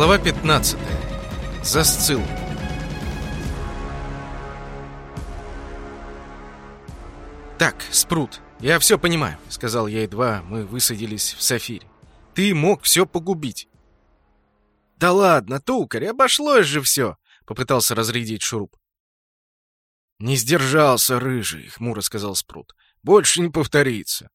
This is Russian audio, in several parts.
Глава 15. Засцил. «Так, Спрут, я все понимаю», — сказал я едва мы высадились в Сафире. «Ты мог все погубить». «Да ладно, тукарь, обошлось же все», — попытался разрядить Шуруп. «Не сдержался, рыжий», — хмуро сказал Спрут. «Больше не повторится».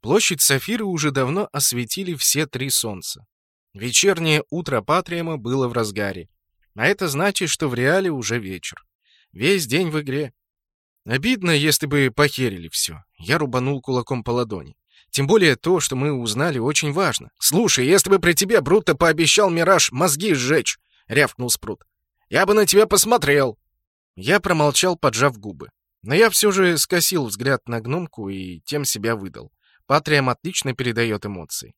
Площадь Сафиры уже давно осветили все три солнца. Вечернее утро Патриама было в разгаре. А это значит, что в реале уже вечер. Весь день в игре. Обидно, если бы похерили все. Я рубанул кулаком по ладони. Тем более то, что мы узнали, очень важно. «Слушай, если бы при тебе Брутто пообещал Мираж мозги сжечь», — рявкнул Спрут, — «я бы на тебя посмотрел». Я промолчал, поджав губы. Но я все же скосил взгляд на гномку и тем себя выдал. Патриам отлично передает эмоции.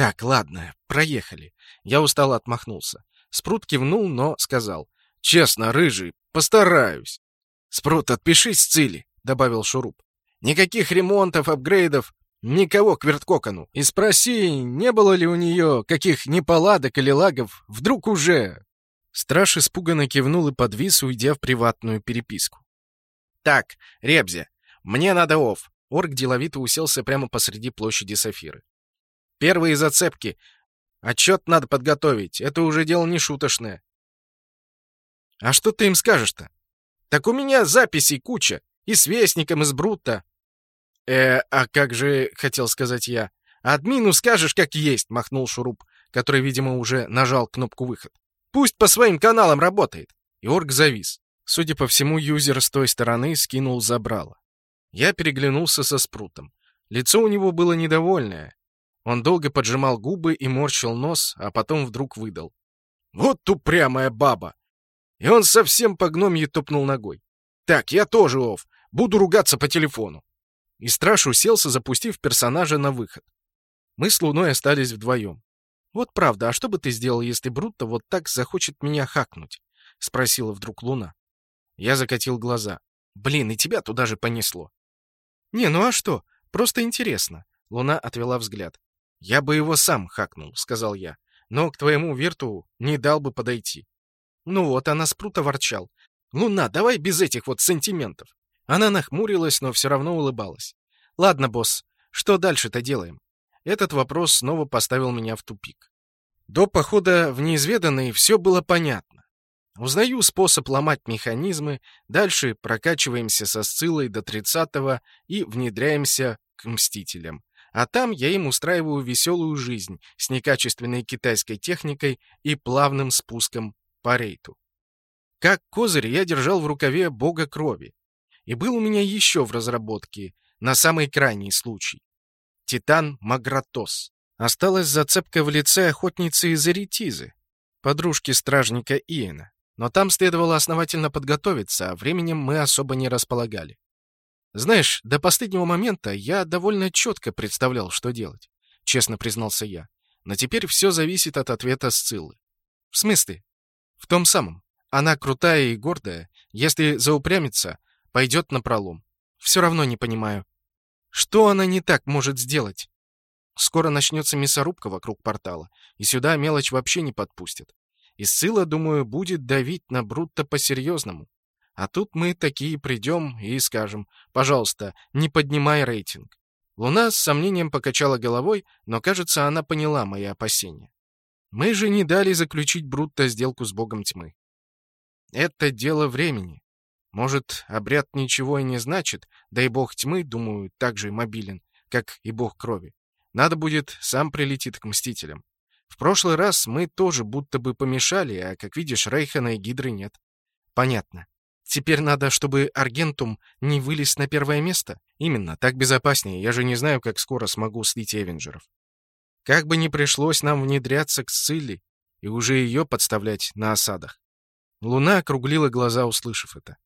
«Так, ладно, проехали». Я устало отмахнулся. Спрут кивнул, но сказал. «Честно, рыжий, постараюсь». «Спрут, отпишись цели», — добавил Шуруп. «Никаких ремонтов, апгрейдов, никого к верткокону. И спроси, не было ли у нее каких неполадок или лагов, вдруг уже...» Страж испуганно кивнул и подвис, уйдя в приватную переписку. «Так, Ребзя, мне надо ов». Орк деловито уселся прямо посреди площади Сафиры. «Первые зацепки. Отчет надо подготовить. Это уже дело не шуточное». «А что ты им скажешь-то?» Так у меня записей куча. И с Вестником, и с. Э, а как же, хотел сказать я. Админу скажешь, как есть, махнул Шуруп, который, видимо, уже нажал кнопку выход. Пусть по своим каналам работает. И орг завис. Судя по всему, юзер с той стороны скинул забрало. Я переглянулся со Спрутом. Лицо у него было недовольное. Он долго поджимал губы и морщил нос, а потом вдруг выдал. «Вот упрямая баба! И он совсем по гномье топнул ногой. «Так, я тоже ов. Буду ругаться по телефону». И страж уселся, запустив персонажа на выход. Мы с Луной остались вдвоем. «Вот правда, а что бы ты сделал, если Брутто вот так захочет меня хакнуть?» — спросила вдруг Луна. Я закатил глаза. «Блин, и тебя туда же понесло». «Не, ну а что? Просто интересно». Луна отвела взгляд. «Я бы его сам хакнул», — сказал я. «Но к твоему вирту не дал бы подойти». Ну вот, она спруто ворчал. «Луна, давай без этих вот сантиментов». Она нахмурилась, но все равно улыбалась. «Ладно, босс, что дальше-то делаем?» Этот вопрос снова поставил меня в тупик. До похода в неизведанный все было понятно. Узнаю способ ломать механизмы, дальше прокачиваемся со Сциллой до 30-го и внедряемся к Мстителям. А там я им устраиваю веселую жизнь с некачественной китайской техникой и плавным спуском по рейту. Как козырь я держал в рукаве бога крови. И был у меня еще в разработке, на самый крайний случай. Титан Магратос. Осталась зацепка в лице охотницы из Эритизы, подружки стражника Иена. Но там следовало основательно подготовиться, а временем мы особо не располагали. Знаешь, до последнего момента я довольно четко представлял, что делать, честно признался я. Но теперь все зависит от ответа Сциллы. В смысле? В том самом. Она крутая и гордая. Если заупрямится, пойдет на пролом. Все равно не понимаю. Что она не так может сделать? Скоро начнется мясорубка вокруг портала, и сюда мелочь вообще не подпустят. И Сыла, думаю, будет давить на Брутто по-серьезному. А тут мы такие придем и скажем, пожалуйста, не поднимай рейтинг. Луна с сомнением покачала головой, но, кажется, она поняла мои опасения. Мы же не дали заключить Брутто сделку с богом тьмы. Это дело времени. Может, обряд ничего и не значит, да и бог тьмы, думаю, так же мобилен, как и бог крови. Надо будет, сам прилетит к мстителям. В прошлый раз мы тоже будто бы помешали, а, как видишь, Рейхана и Гидры нет. Понятно. Теперь надо, чтобы Аргентум не вылез на первое место? Именно, так безопаснее. Я же не знаю, как скоро смогу слить Эвенджеров. Как бы ни пришлось нам внедряться к Сцилли и уже ее подставлять на осадах. Луна округлила глаза, услышав это.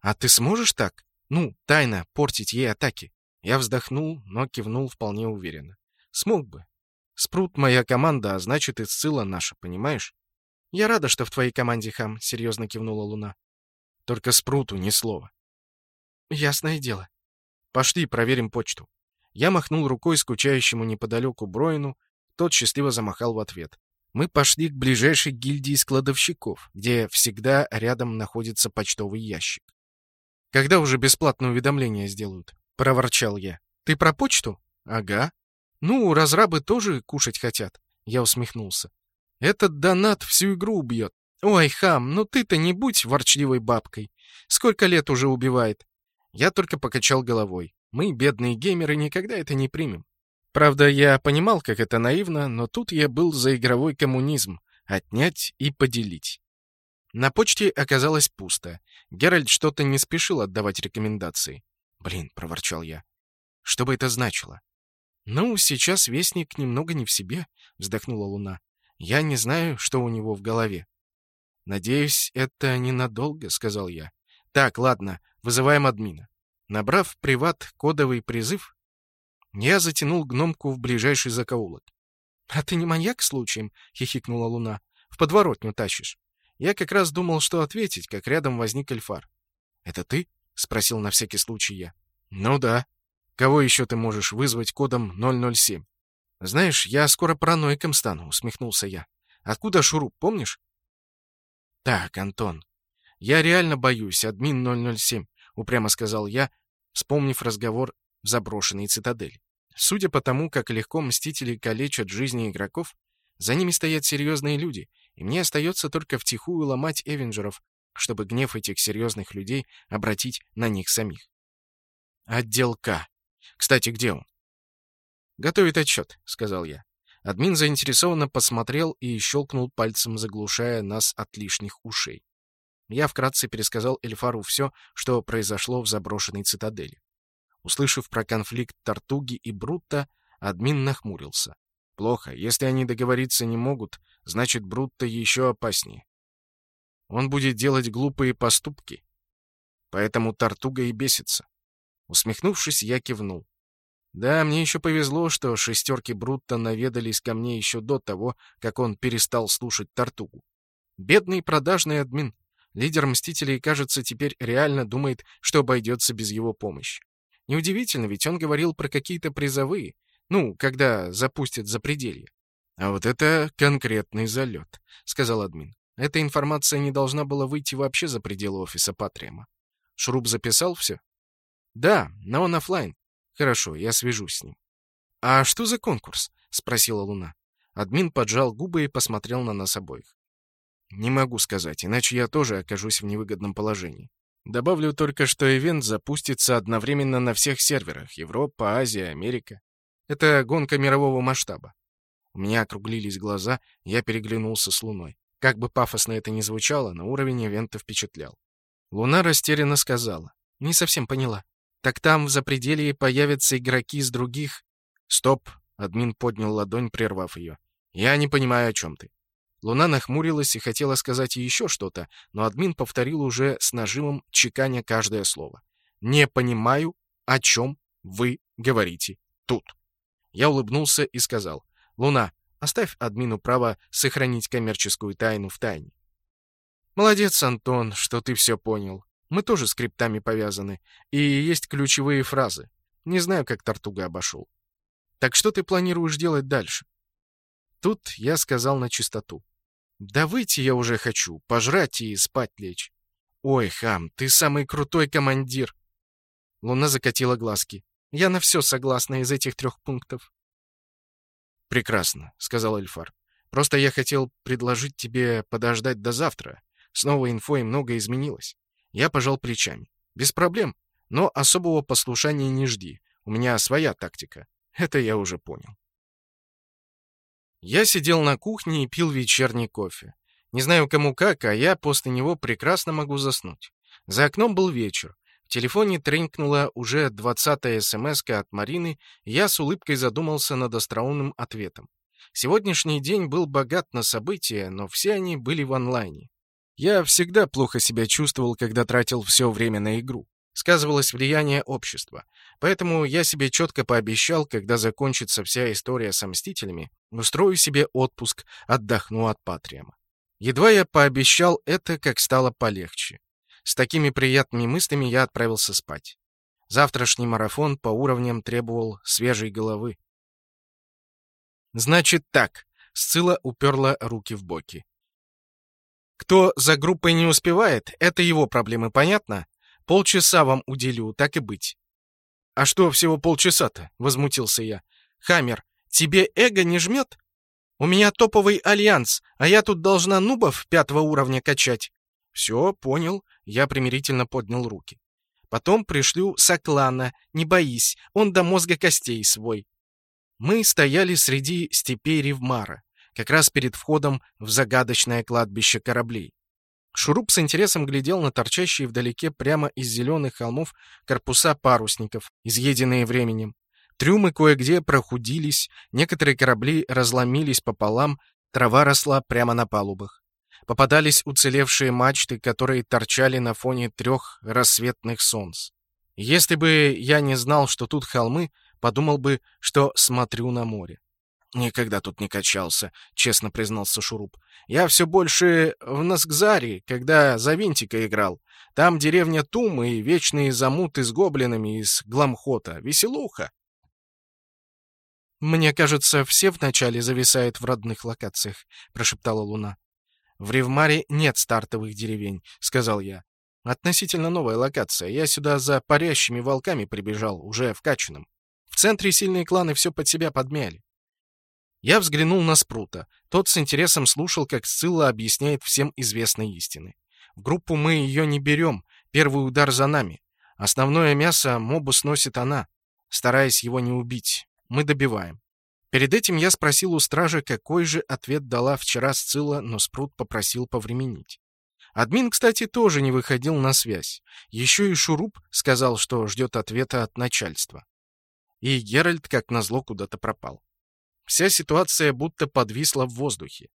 «А ты сможешь так? Ну, тайно портить ей атаки?» Я вздохнул, но кивнул вполне уверенно. «Смог бы. Спрут моя команда, а значит и Сцилла наша, понимаешь?» «Я рада, что в твоей команде, Хам», — серьезно кивнула Луна. «Только Спруту ни слова». «Ясное дело. Пошли, проверим почту». Я махнул рукой скучающему неподалеку Броину, тот счастливо замахал в ответ. Мы пошли к ближайшей гильдии складовщиков, где всегда рядом находится почтовый ящик. «Когда уже бесплатное уведомление сделают?» — проворчал я. «Ты про почту?» «Ага». «Ну, разрабы тоже кушать хотят», — я усмехнулся. «Этот донат всю игру убьет. Ой, хам, ну ты-то не будь ворчливой бабкой. Сколько лет уже убивает?» Я только покачал головой. Мы, бедные геймеры, никогда это не примем. Правда, я понимал, как это наивно, но тут я был за игровой коммунизм — отнять и поделить. На почте оказалось пусто. Геральт что-то не спешил отдавать рекомендации. «Блин», — проворчал я. «Что бы это значило?» «Ну, сейчас Вестник немного не в себе», — вздохнула Луна. «Я не знаю, что у него в голове». «Надеюсь, это ненадолго», — сказал я. «Так, ладно, вызываем админа». Набрав приват кодовый призыв, я затянул гномку в ближайший закоулок. «А ты не маньяк случаем?» — хихикнула Луна. «В подворотню тащишь». Я как раз думал, что ответить, как рядом возник Эльфар. «Это ты?» — спросил на всякий случай я. «Ну да. Кого еще ты можешь вызвать кодом 007?» «Знаешь, я скоро параноиком стану», — усмехнулся я. «Откуда шуруп, помнишь?» «Так, Антон, я реально боюсь, админ 007», — упрямо сказал я, вспомнив разговор в заброшенной цитадели. Судя по тому, как легко мстители калечат жизни игроков, за ними стоят серьезные люди, и мне остается только втихую ломать Эвенджеров, чтобы гнев этих серьезных людей обратить на них самих. Отдел К. Кстати, где он? «Готовит отчет», — сказал я. Админ заинтересованно посмотрел и щелкнул пальцем, заглушая нас от лишних ушей. Я вкратце пересказал Эльфару все, что произошло в заброшенной цитадели. Услышав про конфликт Тартуги и Брутта, админ нахмурился. Плохо. Если они договориться не могут, значит, Брутто еще опаснее. Он будет делать глупые поступки. Поэтому Тартуга и бесится. Усмехнувшись, я кивнул. Да, мне еще повезло, что шестерки Брутто наведались ко мне еще до того, как он перестал слушать Тартугу. Бедный продажный админ. Лидер Мстителей, кажется, теперь реально думает, что обойдется без его помощи. Неудивительно, ведь он говорил про какие-то призовые, ну, когда запустят запределье. А вот это конкретный залет, сказал админ. Эта информация не должна была выйти вообще за пределы офиса Патриама. Шруб записал все? Да, но он офлайн. Хорошо, я свяжусь с ним. А что за конкурс? спросила Луна. Админ поджал губы и посмотрел на нас обоих. Не могу сказать, иначе я тоже окажусь в невыгодном положении. Добавлю только, что ивент запустится одновременно на всех серверах — Европа, Азия, Америка. Это гонка мирового масштаба. У меня округлились глаза, я переглянулся с Луной. Как бы пафосно это ни звучало, но уровень ивента впечатлял. Луна растерянно сказала. «Не совсем поняла. Так там в запределье появятся игроки из других...» «Стоп!» — админ поднял ладонь, прервав ее. «Я не понимаю, о чем ты. Луна нахмурилась и хотела сказать еще что-то, но админ повторил уже с нажимом, чеканя каждое слово. «Не понимаю, о чем вы говорите тут». Я улыбнулся и сказал, «Луна, оставь админу право сохранить коммерческую тайну в тайне». «Молодец, Антон, что ты все понял. Мы тоже скриптами повязаны, и есть ключевые фразы. Не знаю, как Тартуга обошел. Так что ты планируешь делать дальше?» Тут я сказал на чистоту. Да выйти я уже хочу, пожрать и спать лечь. Ой, хам, ты самый крутой командир. Луна закатила глазки. Я на все согласна из этих трех пунктов. Прекрасно, сказал Эльфар. Просто я хотел предложить тебе подождать до завтра. С новой инфой много изменилось. Я пожал плечами. Без проблем, но особого послушания не жди. У меня своя тактика. Это я уже понял. Я сидел на кухне и пил вечерний кофе. Не знаю кому как, а я после него прекрасно могу заснуть. За окном был вечер. В телефоне тренькнула уже двадцатая смс от Марины, и я с улыбкой задумался над остроумным ответом. Сегодняшний день был богат на события, но все они были в онлайне. Я всегда плохо себя чувствовал, когда тратил все время на игру сказывалось влияние общества. Поэтому я себе четко пообещал, когда закончится вся история со Мстителями, устрою себе отпуск, отдохну от Патриама. Едва я пообещал это, как стало полегче. С такими приятными мыслями я отправился спать. Завтрашний марафон по уровням требовал свежей головы. «Значит так», Сцилла уперла руки в боки. Кто за группой не успевает, это его проблемы, понятно? Полчаса вам уделю, так и быть. А что всего полчаса-то? Возмутился я. Хаммер, тебе эго не жмет? У меня топовый альянс, а я тут должна нубов пятого уровня качать. Все, понял. Я примирительно поднял руки. Потом пришлю Соклана, не боись, он до мозга костей свой. Мы стояли среди степей Ревмара, как раз перед входом в загадочное кладбище кораблей. Шуруп с интересом глядел на торчащие вдалеке прямо из зеленых холмов корпуса парусников, изъеденные временем. Трюмы кое-где прохудились, некоторые корабли разломились пополам, трава росла прямо на палубах. Попадались уцелевшие мачты, которые торчали на фоне трех рассветных солнц. Если бы я не знал, что тут холмы, подумал бы, что смотрю на море. «Никогда тут не качался», — честно признался Шуруп. «Я все больше в Наскзаре, когда за Винтика играл. Там деревня Тум и вечные замуты с гоблинами из Гламхота. Веселуха». «Мне кажется, все вначале зависают в родных локациях», — прошептала Луна. «В Ревмаре нет стартовых деревень», — сказал я. «Относительно новая локация. Я сюда за парящими волками прибежал, уже вкачанным. В центре сильные кланы все под себя подмяли. Я взглянул на Спрута. Тот с интересом слушал, как Сцилла объясняет всем известные истины. В группу мы ее не берем, первый удар за нами. Основное мясо мобу сносит она, стараясь его не убить. Мы добиваем. Перед этим я спросил у стражи, какой же ответ дала вчера Сцилла, но Спрут попросил повременить. Админ, кстати, тоже не выходил на связь. Еще и Шуруп сказал, что ждет ответа от начальства. И Геральт, как назло, куда-то пропал. Вся ситуация будто подвисла в воздухе.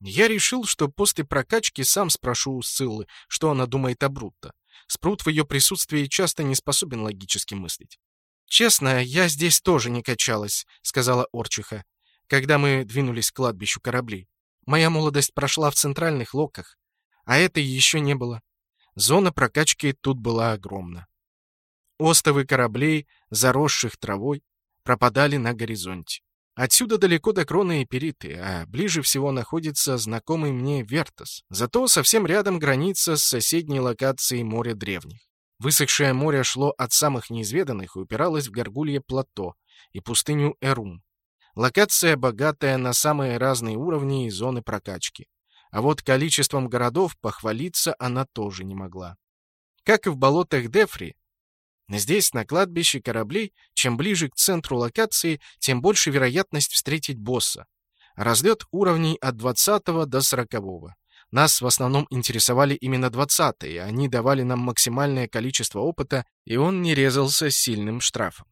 Я решил, что после прокачки сам спрошу у Сциллы, что она думает о Брутто. Спрут в ее присутствии часто не способен логически мыслить. «Честно, я здесь тоже не качалась», — сказала Орчиха, когда мы двинулись к кладбищу кораблей. «Моя молодость прошла в центральных локах, а этой еще не было. Зона прокачки тут была огромна. Остовы кораблей, заросших травой, пропадали на горизонте. Отсюда далеко до Крона и Периты, а ближе всего находится знакомый мне Вертос. Зато совсем рядом граница с соседней локацией моря древних. Высохшее море шло от самых неизведанных и упиралось в горгулье плато и пустыню Эрум. Локация богатая на самые разные уровни и зоны прокачки. А вот количеством городов похвалиться она тоже не могла. Как и в болотах Дефри, Здесь, на кладбище кораблей, чем ближе к центру локации, тем больше вероятность встретить босса. Разлет уровней от 20 до 40. -го. Нас в основном интересовали именно 20-е, они давали нам максимальное количество опыта, и он не резался сильным штрафом.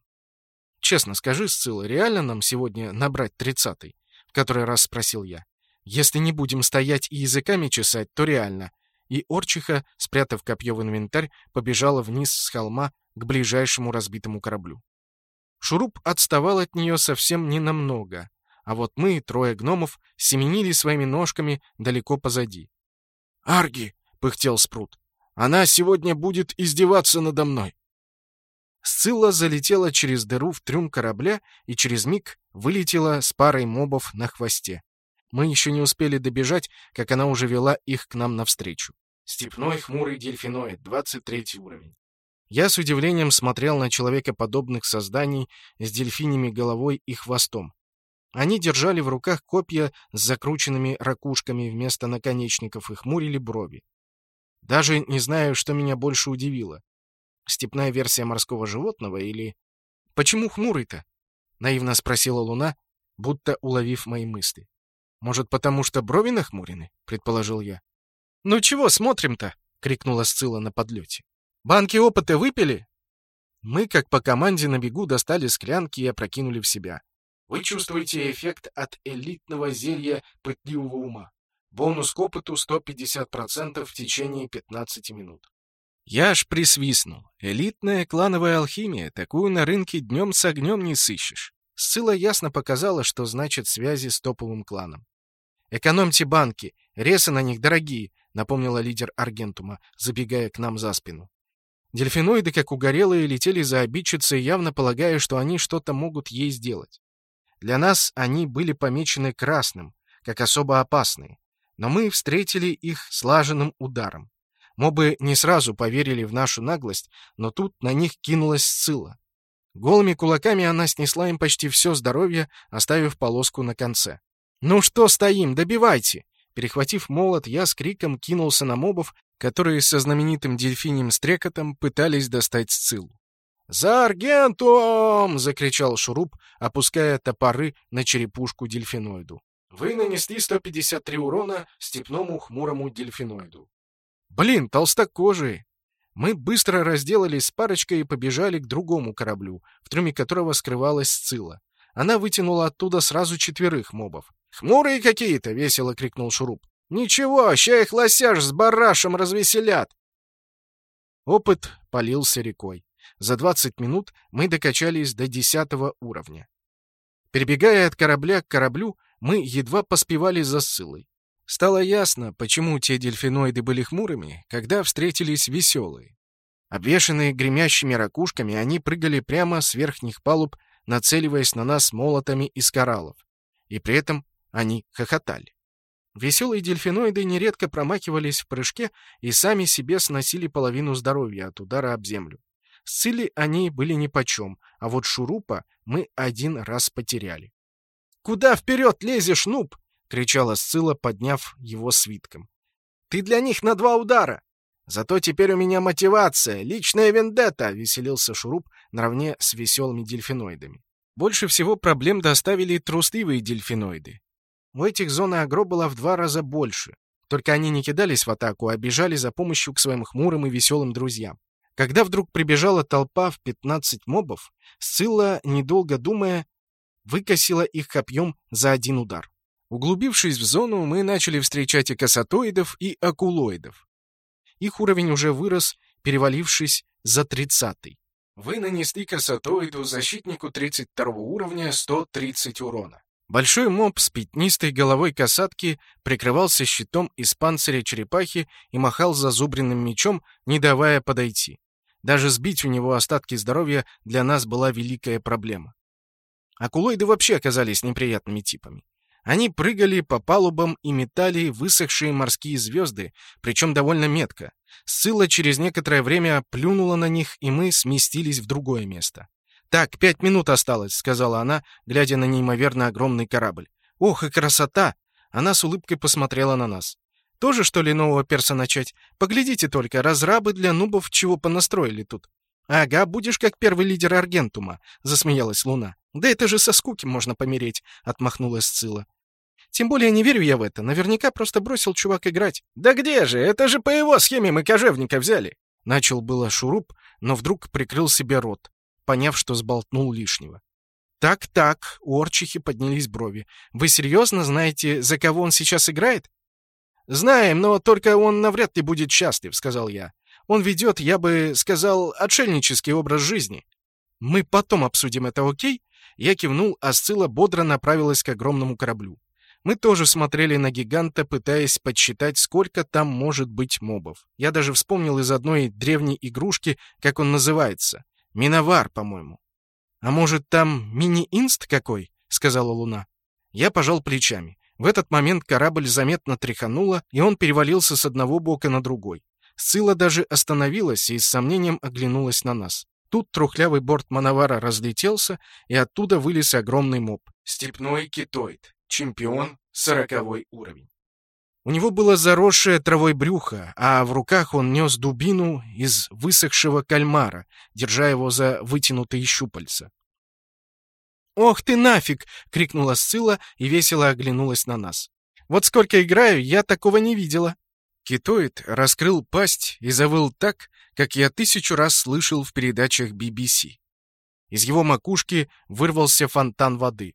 «Честно скажи, Сцилла, реально нам сегодня набрать 30-й?» — в который раз спросил я. «Если не будем стоять и языками чесать, то реально». И Орчиха, спрятав копье в инвентарь, побежала вниз с холма к ближайшему разбитому кораблю. Шуруп отставал от нее совсем ненамного, а вот мы, трое гномов, семенили своими ножками далеко позади. «Арги!» — пыхтел Спрут. «Она сегодня будет издеваться надо мной!» Сцилла залетела через дыру в трюм корабля и через миг вылетела с парой мобов на хвосте. Мы еще не успели добежать, как она уже вела их к нам навстречу. Степной хмурый дельфиноид, 23 уровень. Я с удивлением смотрел на человекоподобных созданий с дельфинями головой и хвостом. Они держали в руках копья с закрученными ракушками вместо наконечников и хмурили брови. Даже не знаю, что меня больше удивило. Степная версия морского животного или... «Почему хмурый-то?» — наивно спросила Луна, будто уловив мои мысли. «Может, потому что брови нахмурены?» — предположил я. «Ну чего смотрим-то?» — крикнула Сцилла на подлете. Банки опыта выпили?» Мы, как по команде на бегу, достали склянки и опрокинули в себя. Вы чувствуете эффект от элитного зелья пытливого ума. Бонус к опыту 150% в течение 15 минут. Я аж присвистнул. Элитная клановая алхимия, такую на рынке днем с огнем не сыщешь. Ссыла ясно показала, что значит связи с топовым кланом. «Экономьте банки, ресы на них дорогие», — напомнила лидер Аргентума, забегая к нам за спину. Дельфиноиды, как угорелые, летели за обидчицей, явно полагая, что они что-то могут ей сделать. Для нас они были помечены красным, как особо опасные, но мы встретили их слаженным ударом. Мобы не сразу поверили в нашу наглость, но тут на них кинулась Сцилла. Голыми кулаками она снесла им почти все здоровье, оставив полоску на конце. «Ну что стоим, добивайте!» Перехватив молот, я с криком кинулся на мобов, которые со знаменитым дельфинем стрекотом пытались достать Сциллу. «За Аргентум!» — закричал Шуруп, опуская топоры на черепушку дельфиноиду. Вы нанесли 153 урона степному хмурому дельфиноиду. Блин, толстокожие! Мы быстро разделались с парочкой и побежали к другому кораблю, в трюме которого скрывалась Сцилла. Она вытянула оттуда сразу четверых мобов. «Хмурые какие-то!» — весело крикнул Шуруп. «Ничего, ща их лосяж с барашем развеселят!» Опыт полился рекой. За 20 минут мы докачались до 10 уровня. Перебегая от корабля к кораблю, мы едва поспевали за ссылой. Стало ясно, почему те дельфиноиды были хмурыми, когда встретились веселые. Обвешанные гремящими ракушками, они прыгали прямо с верхних палуб, нацеливаясь на нас молотами из кораллов. И при этом они хохотали. Веселые дельфиноиды нередко промахивались в прыжке и сами себе сносили половину здоровья от удара об землю. Сцили они были нипочем, а вот шурупа мы один раз потеряли. «Куда вперед лезешь, нуб?» — кричала Сцилла, подняв его свитком. «Ты для них на два удара!» «Зато теперь у меня мотивация, личная вендетта!» — веселился Шуруп наравне с веселыми дельфиноидами. Больше всего проблем доставили трусливые дельфиноиды. У этих зон агро было в два раза больше. Только они не кидались в атаку, а бежали за помощью к своим хмурым и веселым друзьям. Когда вдруг прибежала толпа в 15 мобов, Сцилла, недолго думая, выкосила их копьем за один удар. Углубившись в зону, мы начали встречать и косатоидов, и акулоидов. Их уровень уже вырос, перевалившись за тридцатый. Вы нанесли косатоиду защитнику 32 уровня 130 урона. Большой моб с пятнистой головой касатки прикрывался щитом из панциря черепахи и махал зазубренным мечом, не давая подойти. Даже сбить у него остатки здоровья для нас была великая проблема. Акулоиды вообще оказались неприятными типами. Они прыгали по палубам и метали высохшие морские звезды, причем довольно метко. Сцилла через некоторое время плюнула на них, и мы сместились в другое место. «Так, пять минут осталось», — сказала она, глядя на неимоверно огромный корабль. «Ох, и красота!» Она с улыбкой посмотрела на нас. «Тоже, что ли, нового перса начать? Поглядите только, разрабы для нубов чего понастроили тут». «Ага, будешь как первый лидер Аргентума», — засмеялась Луна. «Да это же со скуки можно помереть», — отмахнулась Сцилла. Тем более не верю я в это. Наверняка просто бросил чувак играть. Да где же? Это же по его схеме мы кожевника взяли. Начал было шуруп, но вдруг прикрыл себе рот, поняв, что сболтнул лишнего. «Так-так», — у Орчихи поднялись брови. «Вы серьезно знаете, за кого он сейчас играет?» «Знаем, но только он навряд ли будет счастлив», — сказал я. «Он ведет, я бы сказал, отшельнический образ жизни». «Мы потом обсудим это, окей?» Я кивнул, а Сцилла бодро направилась к огромному кораблю. Мы тоже смотрели на гиганта, пытаясь подсчитать, сколько там может быть мобов. Я даже вспомнил из одной древней игрушки, как он называется. Миновар, по-моему. «А может, там мини-инст какой?» — сказала Луна. Я пожал плечами. В этот момент корабль заметно тряхануло, и он перевалился с одного бока на другой. Сцилла даже остановилась и с сомнением оглянулась на нас. Тут трухлявый борт Мановара разлетелся, и оттуда вылез огромный моб. Степной китоид. Чемпион, сороковой уровень. У него было заросшее травой брюхо, а в руках он нес дубину из высохшего кальмара, держа его за вытянутые щупальца. «Ох ты нафиг!» — крикнула Сцилла и весело оглянулась на нас. «Вот сколько играю, я такого не видела!» Китоид раскрыл пасть и завыл так, как я тысячу раз слышал в передачах BBC. Из его макушки вырвался фонтан воды.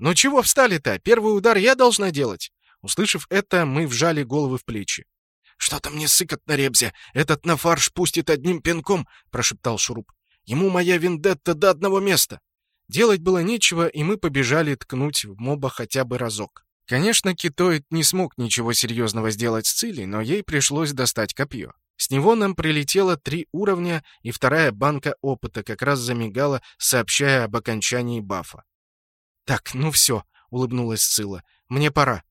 «Ну чего встали-то? Первый удар я должна делать!» Услышав это, мы вжали головы в плечи. «Что-то мне сыкот на ребзе! Этот на фарш пустит одним пинком!» — прошептал Шуруп. «Ему моя вендетта до одного места!» Делать было нечего, и мы побежали ткнуть в моба хотя бы разок. Конечно, китоид не смог ничего серьезного сделать с Цилей, но ей пришлось достать копье. С него нам прилетело три уровня, и вторая банка опыта как раз замигала, сообщая об окончании бафа. «Так, ну все», — улыбнулась Сцилла. «Мне пора».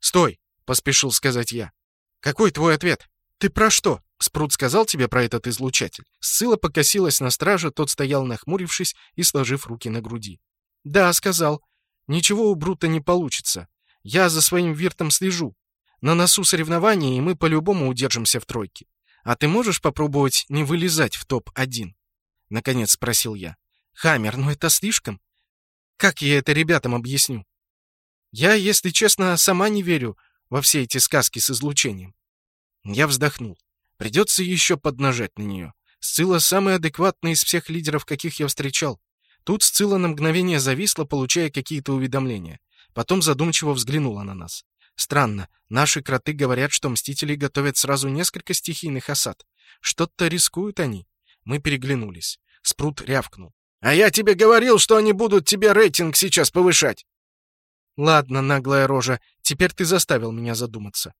«Стой!» — поспешил сказать я. «Какой твой ответ?» «Ты про что?» Спрут сказал тебе про этот излучатель?» Сцилла покосилась на стража, тот стоял нахмурившись и сложив руки на груди. «Да, сказал. Ничего у Брута не получится. Я за своим виртом слежу. На носу соревнования, и мы по-любому удержимся в тройке. А ты можешь попробовать не вылезать в топ-1?» Наконец спросил я. «Хаммер, ну это слишком. Как я это ребятам объясню? Я, если честно, сама не верю во все эти сказки с излучением». Я вздохнул. Придется еще поднажать на нее. Сцилла самый адекватный из всех лидеров, каких я встречал. Тут Сцилла на мгновение зависла, получая какие-то уведомления. Потом задумчиво взглянула на нас. Странно, наши кроты говорят, что Мстители готовят сразу несколько стихийных осад. Что-то рискуют они. Мы переглянулись. Спрут рявкнул. «А я тебе говорил, что они будут тебе рейтинг сейчас повышать!» «Ладно, наглая рожа, теперь ты заставил меня задуматься.